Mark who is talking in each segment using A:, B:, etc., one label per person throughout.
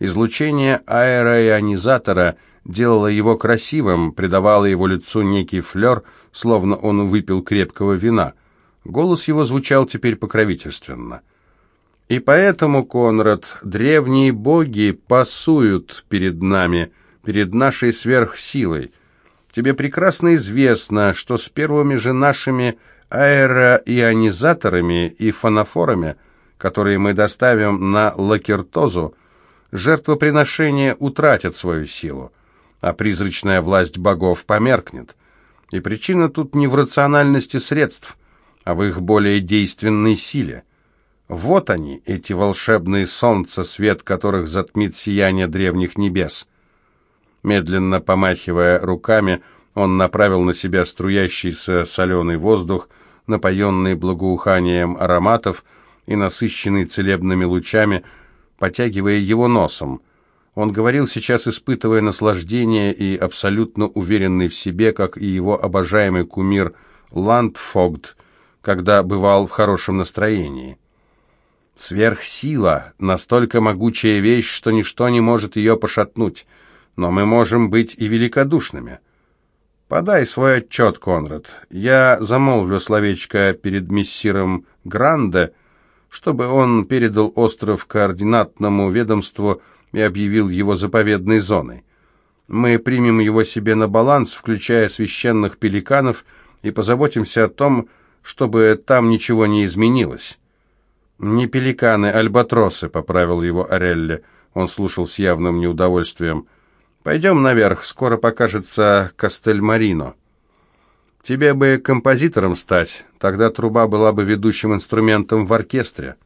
A: Излучение аэроионизатора делало его красивым, придавало его лицу некий флер, словно он выпил крепкого вина. Голос его звучал теперь покровительственно. «И поэтому, Конрад, древние боги пасуют перед нами, перед нашей сверхсилой. Тебе прекрасно известно, что с первыми же нашими аэроионизаторами и фанофорами, которые мы доставим на Лакертозу, жертвоприношения утратят свою силу, а призрачная власть богов померкнет. И причина тут не в рациональности средств, а в их более действенной силе. Вот они, эти волшебные солнца, свет которых затмит сияние древних небес. Медленно помахивая руками, он направил на себя струящийся соленый воздух, напоенный благоуханием ароматов и насыщенный целебными лучами, потягивая его носом. Он говорил сейчас, испытывая наслаждение и абсолютно уверенный в себе, как и его обожаемый кумир Ландфогд, когда бывал в хорошем настроении. Сверхсила — настолько могучая вещь, что ничто не может ее пошатнуть, но мы можем быть и великодушными. Подай свой отчет, Конрад. Я замолвлю словечко перед мессиром Гранде, чтобы он передал остров координатному ведомству и объявил его заповедной зоной. Мы примем его себе на баланс, включая священных пеликанов, и позаботимся о том, чтобы там ничего не изменилось. «Не пеликаны, альбатросы», — поправил его Орелли. Он слушал с явным неудовольствием. «Пойдем наверх, скоро покажется Кастельмарино. Тебе бы композитором стать, тогда труба была бы ведущим инструментом в оркестре.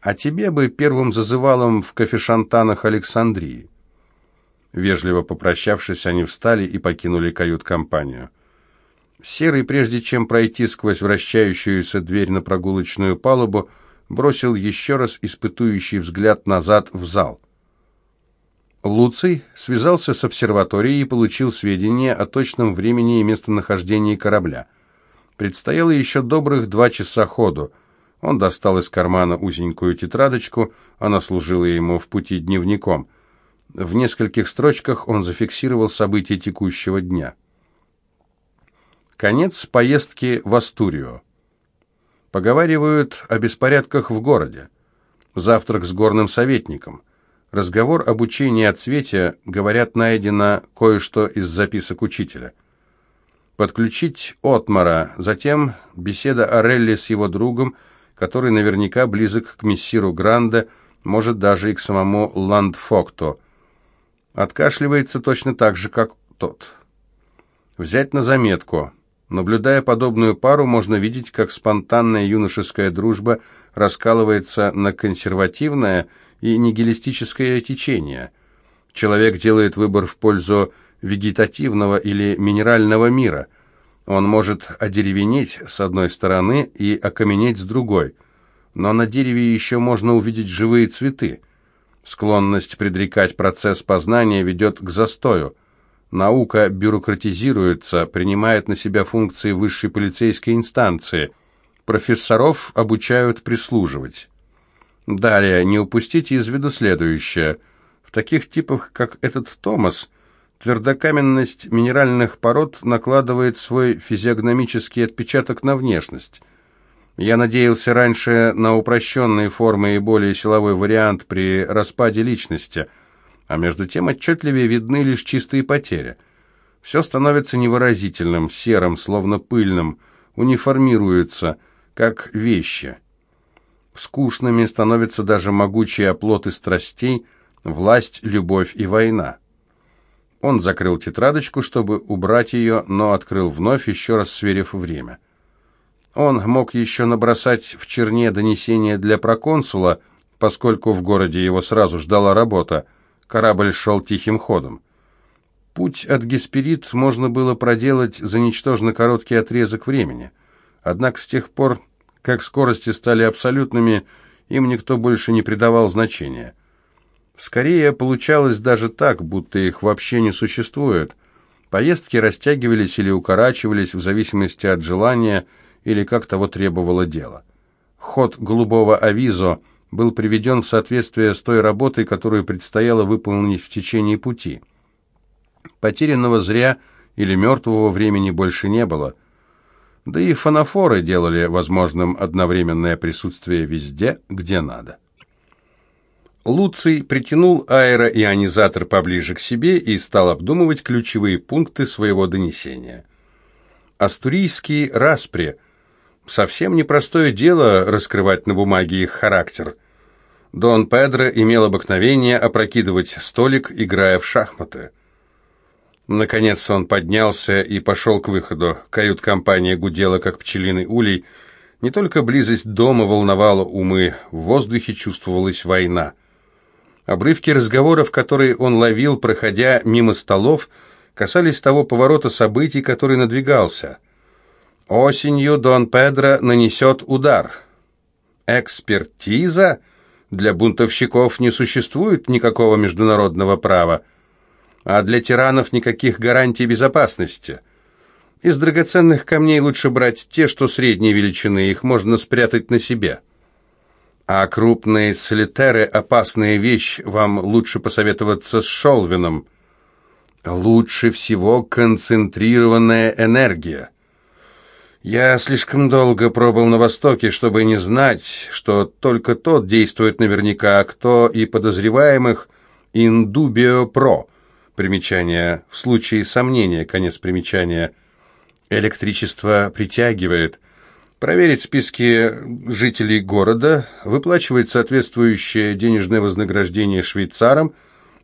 A: А тебе бы первым зазывалом в кафешантанах Александрии». Вежливо попрощавшись, они встали и покинули кают-компанию. Серый, прежде чем пройти сквозь вращающуюся дверь на прогулочную палубу, бросил еще раз испытующий взгляд назад в зал. Луций связался с обсерваторией и получил сведения о точном времени и местонахождении корабля. Предстояло еще добрых два часа ходу. Он достал из кармана узенькую тетрадочку, она служила ему в пути дневником. В нескольких строчках он зафиксировал события текущего дня. Конец поездки в Астурию. Поговаривают о беспорядках в городе. Завтрак с горным советником. Разговор об учении о цвете, говорят, найдено кое-что из записок учителя. Подключить Отмара, затем беседа Орелли с его другом, который наверняка близок к мессиру Гранде, может даже и к самому Ландфокто. Откашливается точно так же, как тот. Взять на заметку – Наблюдая подобную пару, можно видеть, как спонтанная юношеская дружба раскалывается на консервативное и нигилистическое течение. Человек делает выбор в пользу вегетативного или минерального мира. Он может одеревенеть с одной стороны и окаменеть с другой. Но на дереве еще можно увидеть живые цветы. Склонность предрекать процесс познания ведет к застою – Наука бюрократизируется, принимает на себя функции высшей полицейской инстанции. Профессоров обучают прислуживать. Далее, не упустите из виду следующее. В таких типах, как этот Томас, твердокаменность минеральных пород накладывает свой физиогномический отпечаток на внешность. Я надеялся раньше на упрощенные формы и более силовой вариант при распаде личности – а между тем отчетливее видны лишь чистые потери. Все становится невыразительным, серым, словно пыльным, униформируется, как вещи. Скучными становятся даже могучие оплоты страстей, власть, любовь и война. Он закрыл тетрадочку, чтобы убрать ее, но открыл вновь, еще раз сверив время. Он мог еще набросать в черне донесение для проконсула, поскольку в городе его сразу ждала работа – Корабль шел тихим ходом. Путь от Гесперид можно было проделать за ничтожно короткий отрезок времени. Однако с тех пор, как скорости стали абсолютными, им никто больше не придавал значения. Скорее, получалось даже так, будто их вообще не существует. Поездки растягивались или укорачивались в зависимости от желания или как того требовало дело. Ход голубого авизо был приведен в соответствие с той работой, которую предстояло выполнить в течение пути. Потерянного зря или мертвого времени больше не было. Да и фанофоры делали возможным одновременное присутствие везде, где надо. Луций притянул аэроионизатор поближе к себе и стал обдумывать ключевые пункты своего донесения. Астурийские распри. Совсем непростое дело раскрывать на бумаге их характер. Дон Педро имел обыкновение опрокидывать столик, играя в шахматы. Наконец он поднялся и пошел к выходу. Кают-компания гудела, как пчелиный улей. Не только близость дома волновала умы, в воздухе чувствовалась война. Обрывки разговоров, которые он ловил, проходя мимо столов, касались того поворота событий, который надвигался. Осенью Дон Педро нанесет удар. Экспертиза? Для бунтовщиков не существует никакого международного права, а для тиранов никаких гарантий безопасности. Из драгоценных камней лучше брать те, что средней величины, их можно спрятать на себе. А крупные солитеры – опасная вещь, вам лучше посоветоваться с Шолвином. Лучше всего концентрированная энергия. Я слишком долго пробыл на Востоке, чтобы не знать, что только тот действует наверняка, а кто и подозреваемых «индубио про». Примечание. В случае сомнения, конец примечания. Электричество притягивает – проверить списки жителей города, выплачивать соответствующее денежное вознаграждение швейцарам,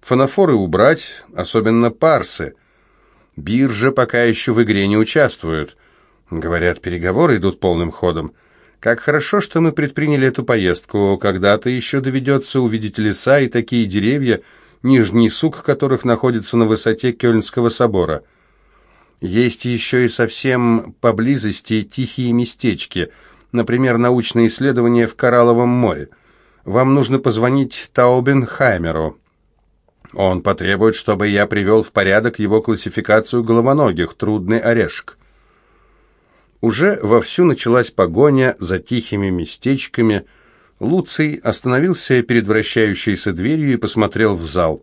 A: фанофоры убрать, особенно парсы. Биржа пока еще в игре не участвует. Говорят, переговоры идут полным ходом. Как хорошо, что мы предприняли эту поездку. Когда-то еще доведется увидеть леса и такие деревья, нижний сук которых находится на высоте Кёльнского собора. Есть еще и совсем поблизости тихие местечки, например, научные исследования в Коралловом море. Вам нужно позвонить Таубенхаймеру. Он потребует, чтобы я привел в порядок его классификацию головоногих, трудный орешек. Уже вовсю началась погоня за тихими местечками. Луций остановился перед вращающейся дверью и посмотрел в зал.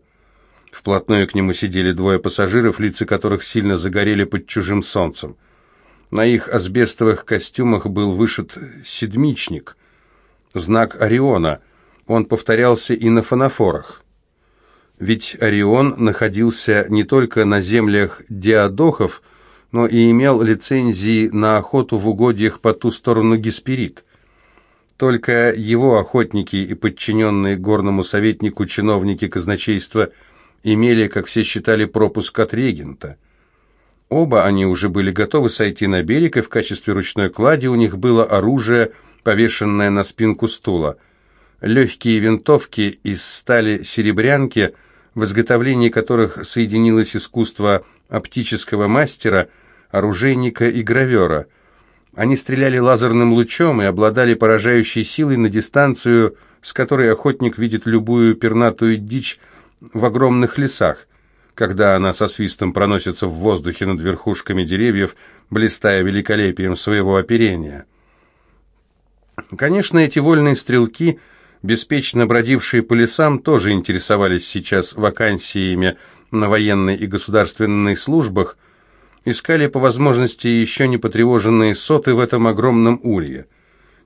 A: Вплотную к нему сидели двое пассажиров, лица которых сильно загорели под чужим солнцем. На их асбестовых костюмах был вышит седмичник, знак Ориона. Он повторялся и на фанофорах. Ведь Орион находился не только на землях диадохов, но и имел лицензии на охоту в угодьях по ту сторону Гесперид. Только его охотники и подчиненные горному советнику чиновники казначейства – имели, как все считали, пропуск от регента. Оба они уже были готовы сойти на берег, и в качестве ручной клади у них было оружие, повешенное на спинку стула. Легкие винтовки из стали серебрянки, в изготовлении которых соединилось искусство оптического мастера, оружейника и гравера. Они стреляли лазерным лучом и обладали поражающей силой на дистанцию, с которой охотник видит любую пернатую дичь, в огромных лесах, когда она со свистом проносится в воздухе над верхушками деревьев, блистая великолепием своего оперения. Конечно, эти вольные стрелки, беспечно бродившие по лесам, тоже интересовались сейчас вакансиями на военной и государственной службах, искали по возможности еще не потревоженные соты в этом огромном улье.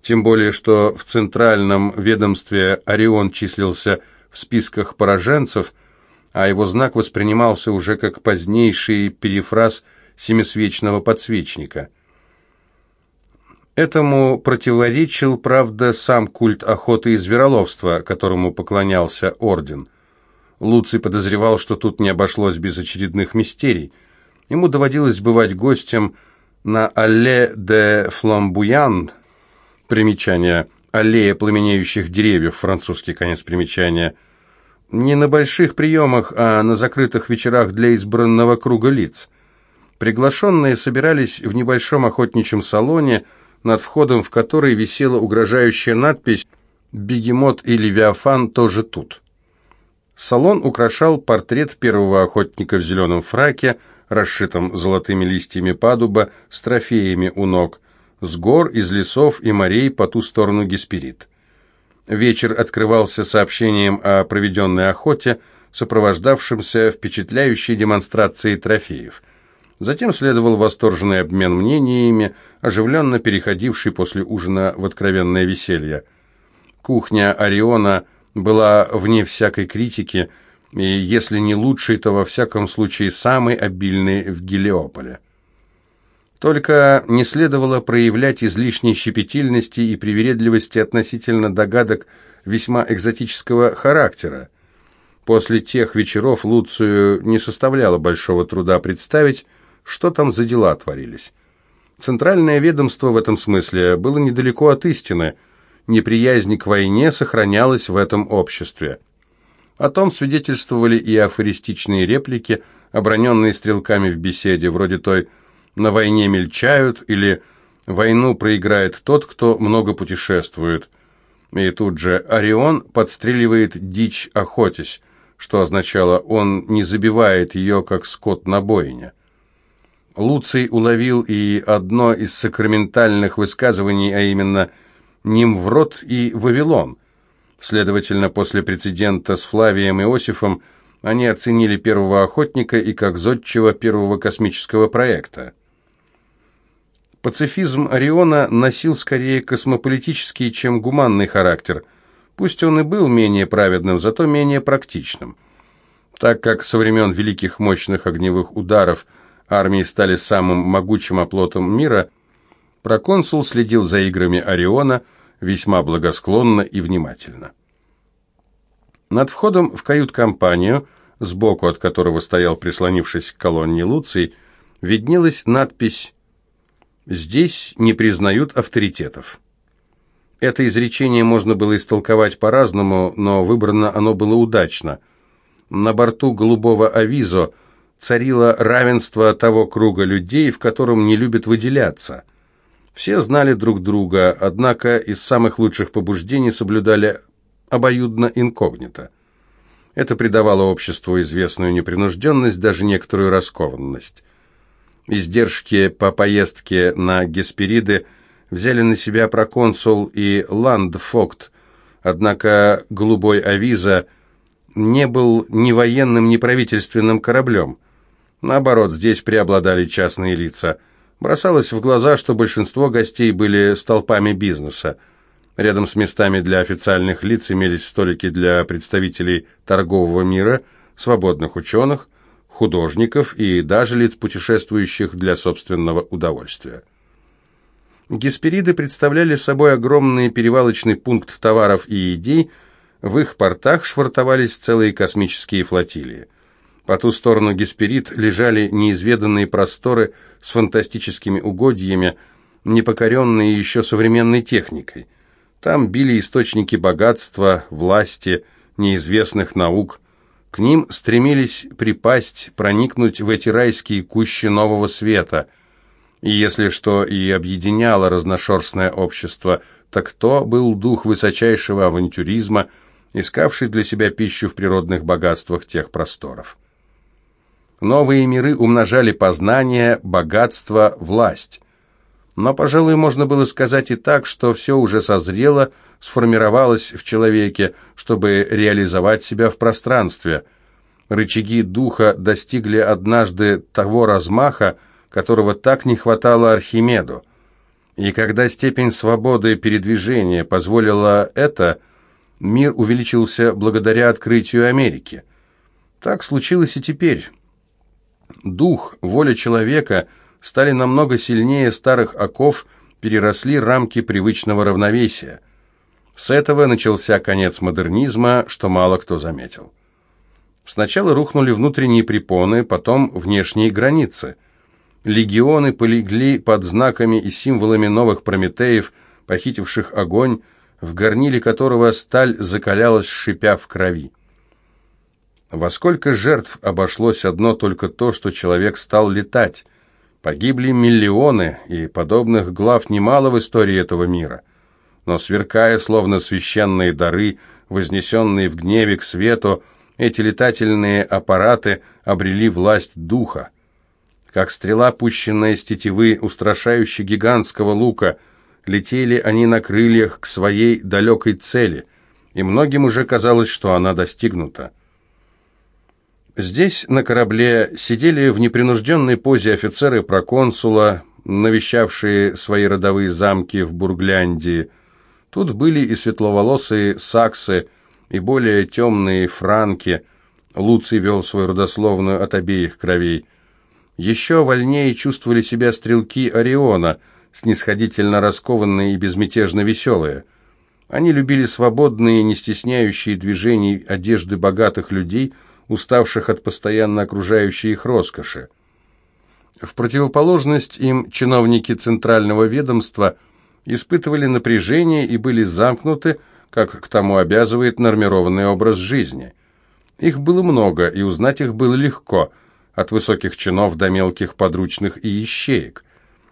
A: Тем более, что в центральном ведомстве Орион числился в списках пораженцев, а его знак воспринимался уже как позднейший перефраз семисвечного подсвечника. Этому противоречил, правда, сам культ охоты и звероловства, которому поклонялся орден. Луций подозревал, что тут не обошлось без очередных мистерий. Ему доводилось бывать гостем на Алле де Фламбуян, примечание – аллея пламенеющих деревьев, французский конец примечания. Не на больших приемах, а на закрытых вечерах для избранного круга лиц. Приглашенные собирались в небольшом охотничьем салоне, над входом в который висела угрожающая надпись «Бегемот и Левиафан тоже тут». Салон украшал портрет первого охотника в зеленом фраке, расшитом золотыми листьями падуба, с трофеями у ног – с гор, из лесов и морей по ту сторону Гесперид. Вечер открывался сообщением о проведенной охоте, сопровождавшимся впечатляющей демонстрацией трофеев. Затем следовал восторженный обмен мнениями, оживленно переходивший после ужина в откровенное веселье. Кухня Ориона была вне всякой критики, и если не лучшей, то во всяком случае самой обильной в Гелиополе. Только не следовало проявлять излишней щепетильности и привередливости относительно догадок весьма экзотического характера. После тех вечеров Луцию не составляло большого труда представить, что там за дела творились. Центральное ведомство в этом смысле было недалеко от истины. Неприязнь к войне сохранялась в этом обществе. О том свидетельствовали и афористичные реплики, оброненные стрелками в беседе, вроде той «на войне мельчают» или «войну проиграет тот, кто много путешествует». И тут же Орион подстреливает дичь охотясь, что означало «он не забивает ее, как скот на бойне». Луций уловил и одно из сакраментальных высказываний, а именно «Нимврод и Вавилон». Следовательно, после прецедента с Флавием и Иосифом они оценили первого охотника и как зодчего первого космического проекта. Пацифизм Ориона носил скорее космополитический, чем гуманный характер. Пусть он и был менее праведным, зато менее практичным. Так как со времен великих мощных огневых ударов – армии стали самым могучим оплотом мира, проконсул следил за играми Ориона весьма благосклонно и внимательно. Над входом в кают-компанию, сбоку от которого стоял, прислонившись к колонне Луций, виднелась надпись «Здесь не признают авторитетов». Это изречение можно было истолковать по-разному, но выбрано оно было удачно. На борту голубого авизо – царило равенство того круга людей, в котором не любят выделяться. Все знали друг друга, однако из самых лучших побуждений соблюдали обоюдно инкогнито. Это придавало обществу известную непринужденность, даже некоторую раскованность. Издержки по поездке на Геспериды взяли на себя проконсул и ландфокт, однако «Голубой авиза» не был ни военным, ни правительственным кораблем – Наоборот, здесь преобладали частные лица. Бросалось в глаза, что большинство гостей были столпами бизнеса. Рядом с местами для официальных лиц имелись столики для представителей торгового мира, свободных ученых, художников и даже лиц, путешествующих для собственного удовольствия. Геспериды представляли собой огромный перевалочный пункт товаров и идей, в их портах швартовались целые космические флотилии. По ту сторону Гесперид лежали неизведанные просторы с фантастическими угодьями, непокоренные еще современной техникой. Там били источники богатства, власти, неизвестных наук. К ним стремились припасть, проникнуть в эти райские кущи нового света. И если что и объединяло разношерстное общество, так то был дух высочайшего авантюризма, искавший для себя пищу в природных богатствах тех просторов. Новые миры умножали познание, богатство, власть. Но, пожалуй, можно было сказать и так, что все уже созрело, сформировалось в человеке, чтобы реализовать себя в пространстве. Рычаги духа достигли однажды того размаха, которого так не хватало Архимеду. И когда степень свободы передвижения позволила это, мир увеличился благодаря открытию Америки. Так случилось и теперь. Дух, воля человека стали намного сильнее старых оков, переросли рамки привычного равновесия. С этого начался конец модернизма, что мало кто заметил. Сначала рухнули внутренние препоны, потом внешние границы. Легионы полегли под знаками и символами новых Прометеев, похитивших огонь, в горниле которого сталь закалялась, шипя в крови. Во сколько жертв обошлось одно только то, что человек стал летать? Погибли миллионы, и подобных глав немало в истории этого мира. Но сверкая, словно священные дары, вознесенные в гневе к свету, эти летательные аппараты обрели власть духа. Как стрела, пущенная с тетивы устрашающе гигантского лука, летели они на крыльях к своей далекой цели – и многим уже казалось, что она достигнута. Здесь, на корабле, сидели в непринужденной позе офицеры проконсула, навещавшие свои родовые замки в Бургляндии. Тут были и светловолосые саксы, и более темные франки. Луций вел свою родословную от обеих кровей. Еще вольнее чувствовали себя стрелки Ориона, снисходительно раскованные и безмятежно веселые. Они любили свободные, не стесняющие движений одежды богатых людей – уставших от постоянно окружающей их роскоши. В противоположность им чиновники Центрального ведомства испытывали напряжение и были замкнуты, как к тому обязывает нормированный образ жизни. Их было много, и узнать их было легко, от высоких чинов до мелких подручных и ищеек.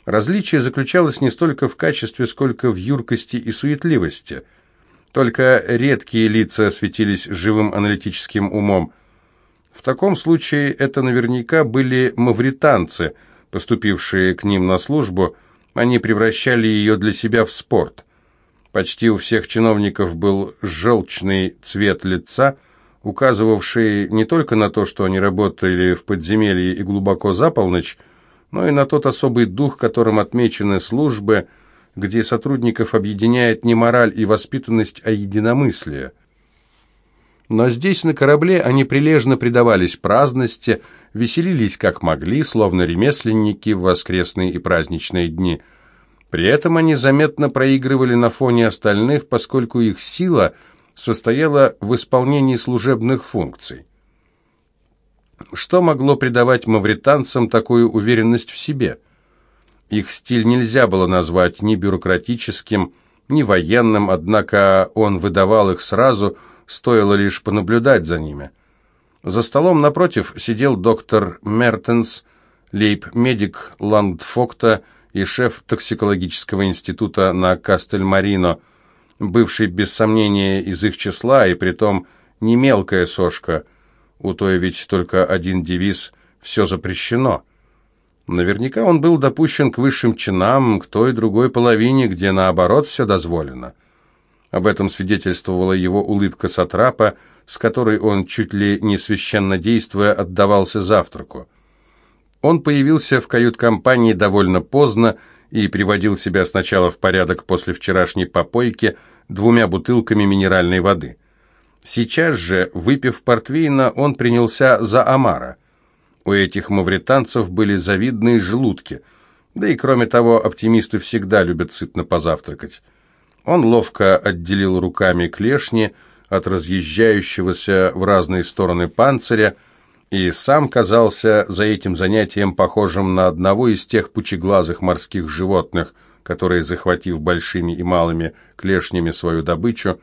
A: Различие заключалось не столько в качестве, сколько в юркости и суетливости. Только редкие лица светились живым аналитическим умом – в таком случае это наверняка были мавританцы, поступившие к ним на службу, они превращали ее для себя в спорт. Почти у всех чиновников был желчный цвет лица, указывавший не только на то, что они работали в подземелье и глубоко за полночь, но и на тот особый дух, которым отмечены службы, где сотрудников объединяет не мораль и воспитанность, а единомыслие. Но здесь, на корабле, они прилежно предавались праздности, веселились как могли, словно ремесленники в воскресные и праздничные дни. При этом они заметно проигрывали на фоне остальных, поскольку их сила состояла в исполнении служебных функций. Что могло придавать мавританцам такую уверенность в себе? Их стиль нельзя было назвать ни бюрократическим, ни военным, однако он выдавал их сразу – стоило лишь понаблюдать за ними. За столом напротив сидел доктор Мертенс, лейб-медик Ландфокта и шеф токсикологического института на Кастельмарино, бывший без сомнения из их числа и притом не мелкая сошка. У той ведь только один девиз «все запрещено». Наверняка он был допущен к высшим чинам, к той другой половине, где наоборот все дозволено. Об этом свидетельствовала его улыбка сатрапа, с которой он, чуть ли не священно действуя, отдавался завтраку. Он появился в кают-компании довольно поздно и приводил себя сначала в порядок после вчерашней попойки двумя бутылками минеральной воды. Сейчас же, выпив портвейна, он принялся за омара. У этих мавританцев были завидные желудки, да и кроме того, оптимисты всегда любят сытно позавтракать. Он ловко отделил руками клешни от разъезжающегося в разные стороны панциря и сам казался за этим занятием похожим на одного из тех пучеглазых морских животных, которые, захватив большими и малыми клешнями свою добычу,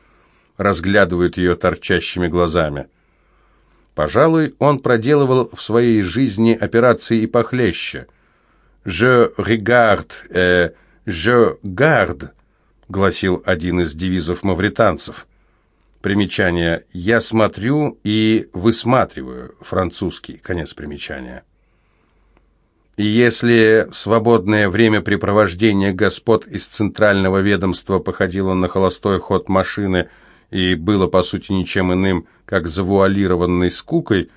A: разглядывают ее торчащими глазами. Пожалуй, он проделывал в своей жизни операции и похлеще. «Je regarde, э, je garde», — гласил один из девизов мавританцев. Примечание «Я смотрю и высматриваю» французский, конец примечания. И если свободное времяпрепровождение господ из центрального ведомства походило на холостой ход машины и было, по сути, ничем иным, как завуалированной скукой,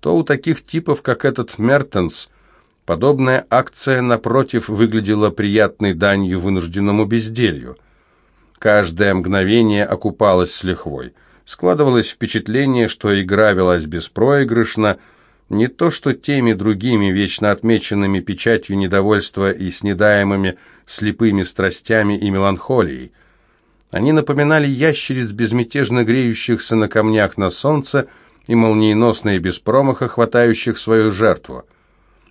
A: то у таких типов, как этот Мертенс, подобная акция, напротив, выглядела приятной данью вынужденному безделью. Каждое мгновение окупалось с лихвой. Складывалось впечатление, что игра велась беспроигрышно, не то что теми другими, вечно отмеченными печатью недовольства и снедаемыми слепыми страстями и меланхолией. Они напоминали ящериц, безмятежно греющихся на камнях на солнце и молниеносно и без промаха хватающих свою жертву.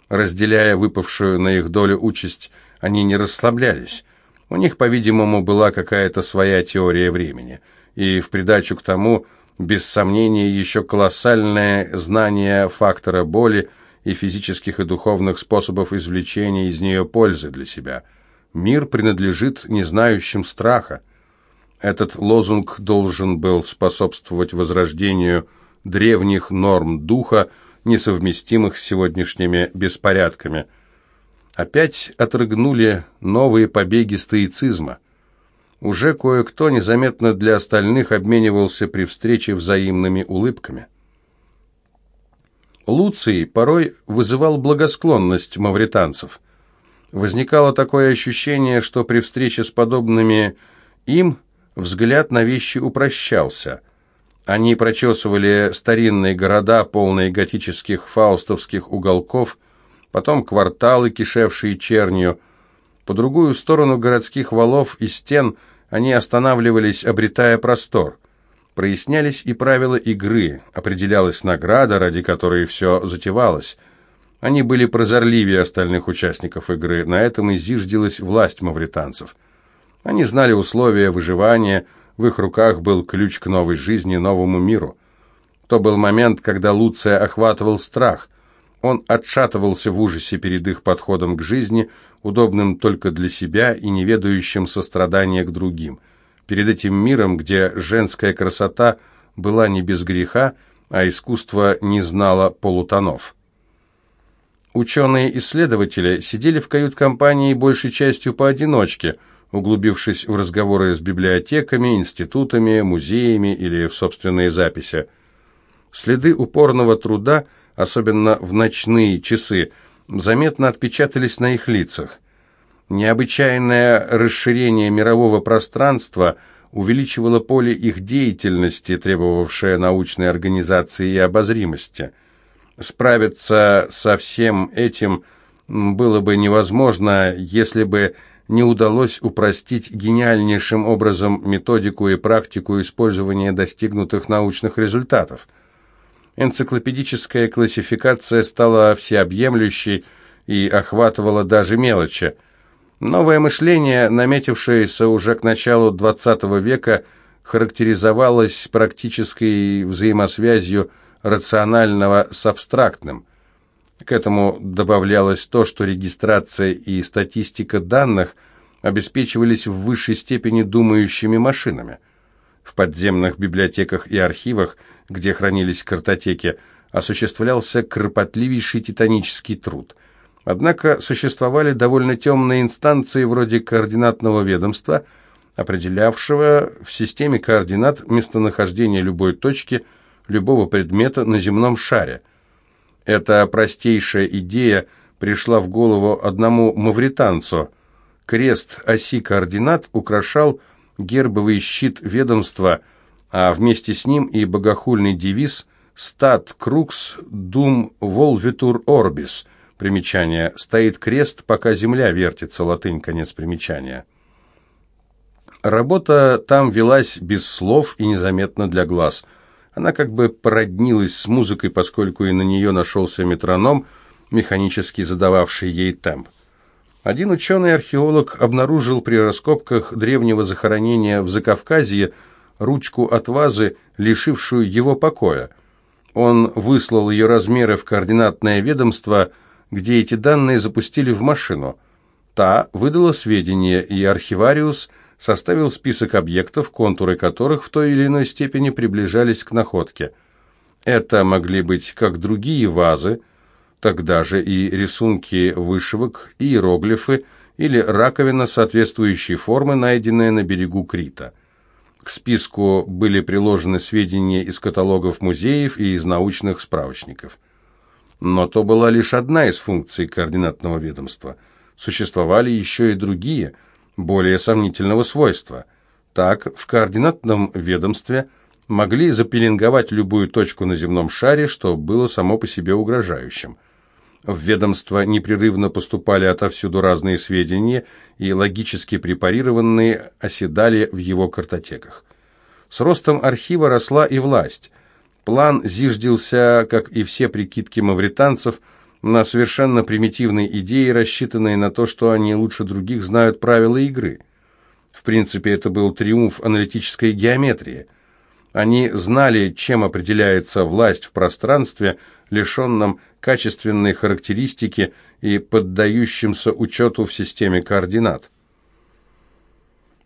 A: Разделяя выпавшую на их долю участь, они не расслаблялись. У них, по-видимому, была какая-то своя теория времени. И в придачу к тому, без сомнения, еще колоссальное знание фактора боли и физических и духовных способов извлечения из нее пользы для себя. Мир принадлежит незнающим страха. Этот лозунг должен был способствовать возрождению древних норм духа, несовместимых с сегодняшними беспорядками – опять отрыгнули новые побеги стоицизма. уже кое-кто незаметно для остальных обменивался при встрече взаимными улыбками. Луций порой вызывал благосклонность мавританцев. Возникало такое ощущение, что при встрече с подобными им взгляд на вещи упрощался. Они прочесывали старинные города, полные готических фаустовских уголков, потом кварталы, кишевшие чернью. По другую сторону городских валов и стен они останавливались, обретая простор. Прояснялись и правила игры, определялась награда, ради которой все затевалось. Они были прозорливее остальных участников игры, на этом и зиждилась власть мавританцев. Они знали условия выживания, в их руках был ключ к новой жизни, новому миру. То был момент, когда Луция охватывал страх. Он отшатывался в ужасе перед их подходом к жизни, удобным только для себя и не ведающим сострадания к другим – перед этим миром, где женская красота была не без греха, а искусство не знало полутонов. Ученые-исследователи сидели в кают-компании большей частью поодиночке, углубившись в разговоры с библиотеками, институтами, музеями или в собственные записи. Следы упорного труда, особенно в ночные часы, заметно отпечатались на их лицах. Необычайное расширение мирового пространства увеличивало поле их деятельности, требовавшее научной организации и обозримости. Справиться со всем этим было бы невозможно, если бы не удалось упростить гениальнейшим образом методику и практику использования достигнутых научных результатов. Энциклопедическая классификация стала всеобъемлющей и охватывала даже мелочи – Новое мышление, наметившееся уже к началу XX века, характеризовалось практической взаимосвязью рационального с абстрактным. К этому добавлялось то, что регистрация и статистика данных обеспечивались в высшей степени думающими машинами. В подземных библиотеках и архивах, где хранились картотеки, осуществлялся кропотливейший титанический труд – Однако существовали довольно темные инстанции вроде координатного ведомства, определявшего в системе координат местонахождение любой точки, любого предмета на земном шаре. Эта простейшая идея пришла в голову одному мавританцу. Крест оси координат украшал гербовый щит ведомства, а вместе с ним и богохульный девиз «Stat crux dum volvitur orbis», Примечание. Стоит крест, пока земля вертится. Латынь. Конец примечания. Работа там велась без слов и незаметно для глаз. Она как бы породнилась с музыкой, поскольку и на нее нашелся метроном, механически задававший ей темп. Один ученый-археолог обнаружил при раскопках древнего захоронения в Закавказье ручку от вазы, лишившую его покоя. Он выслал ее размеры в координатное ведомство – где эти данные запустили в машину. Та выдала сведения, и архивариус составил список объектов, контуры которых в той или иной степени приближались к находке. Это могли быть как другие вазы, тогда же и рисунки вышивок, иероглифы или раковина соответствующей формы, найденная на берегу Крита. К списку были приложены сведения из каталогов музеев и из научных справочников. Но то была лишь одна из функций координатного ведомства. Существовали еще и другие, более сомнительного свойства. Так, в координатном ведомстве могли запеленговать любую точку на земном шаре, что было само по себе угрожающим. В ведомство непрерывно поступали отовсюду разные сведения, и логически препарированные оседали в его картотеках. С ростом архива росла и власть. План зиждился, как и все прикидки мавританцев, на совершенно примитивной идее, рассчитанной на то, что они лучше других знают правила игры. В принципе, это был триумф аналитической геометрии. Они знали, чем определяется власть в пространстве, лишенном качественной характеристики и поддающимся учету в системе координат.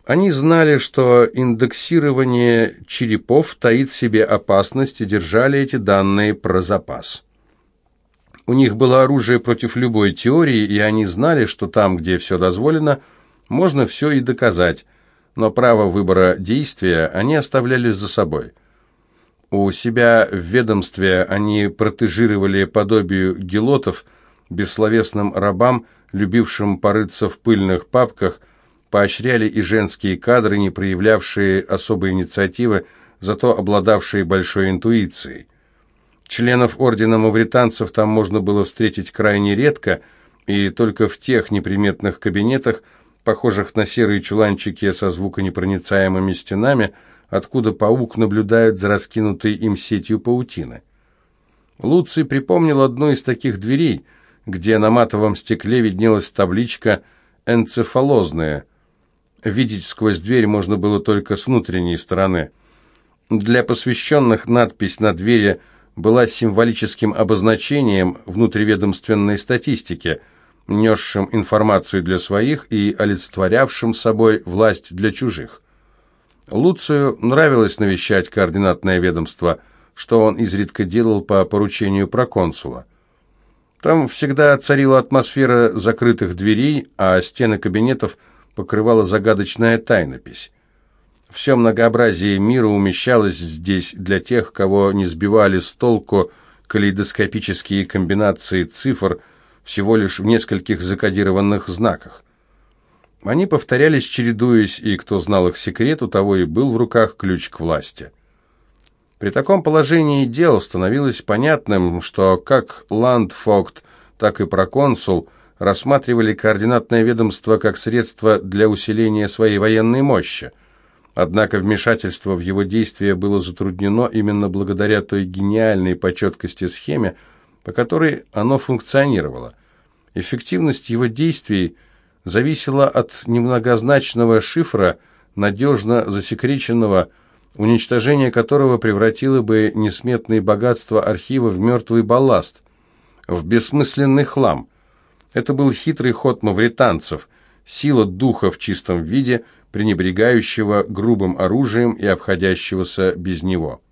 A: Они знали, что индексирование черепов таит в себе опасность и держали эти данные про запас. У них было оружие против любой теории, и они знали, что там, где все дозволено, можно все и доказать. но право выбора действия они оставляли за собой. У себя в ведомстве они протежировали подобию гелотов, бессловесным рабам, любившим порыться в пыльных папках, поощряли и женские кадры, не проявлявшие особой инициативы, зато обладавшие большой интуицией. Членов ордена мавританцев там можно было встретить крайне редко, и только в тех неприметных кабинетах, похожих на серые чуланчики со звуконепроницаемыми стенами, откуда паук наблюдает за раскинутой им сетью паутины. Луций припомнил одну из таких дверей, где на матовом стекле виднелась табличка «Энцефалозная». Видеть сквозь дверь можно было только с внутренней стороны. Для посвященных надпись на двери была символическим обозначением внутриведомственной статистики, несшим информацию для своих и олицетворявшим собой власть для чужих. Луцию нравилось навещать координатное ведомство, что он изредка делал по поручению проконсула. Там всегда царила атмосфера закрытых дверей, а стены кабинетов покрывала загадочная тайнопись. Все многообразие мира умещалось здесь для тех, кого не сбивали с толку калейдоскопические комбинации цифр всего лишь в нескольких закодированных знаках. Они повторялись, чередуясь, и кто знал их секрет, у того и был в руках ключ к власти. При таком положении дел становилось понятным, что как ландфогт, так и проконсул рассматривали координатное ведомство как средство для усиления своей военной мощи – Однако вмешательство в его действия было затруднено именно благодаря той гениальной по четкости схеме, по которой оно функционировало. Эффективность его действий зависела от немногозначного шифра, надежно засекреченного, уничтожение которого превратило бы несметные богатства архива в мертвый балласт, в бессмысленный хлам. Это был хитрый ход мавританцев, сила духа в чистом виде – пренебрегающего грубым оружием и обходящегося без него.